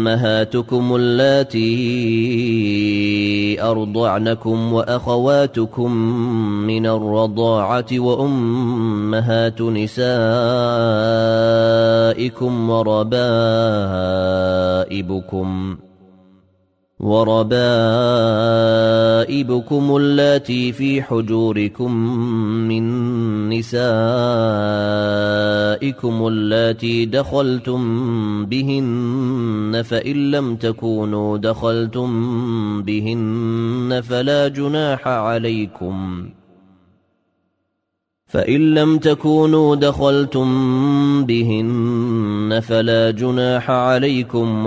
وامهاتكم اللاتي أرضعنكم وأخواتكم من الرضاعة وأمهات نسائكم وربائبكم وربائبكم اللاتي في حجوركم من نسائكم اللاتي دخلتم بهن فإن لم تكونوا دخلتم بهن فلا جناح عليكم. فإن لم تكونوا دخلتم بهن فلا جناح عليكم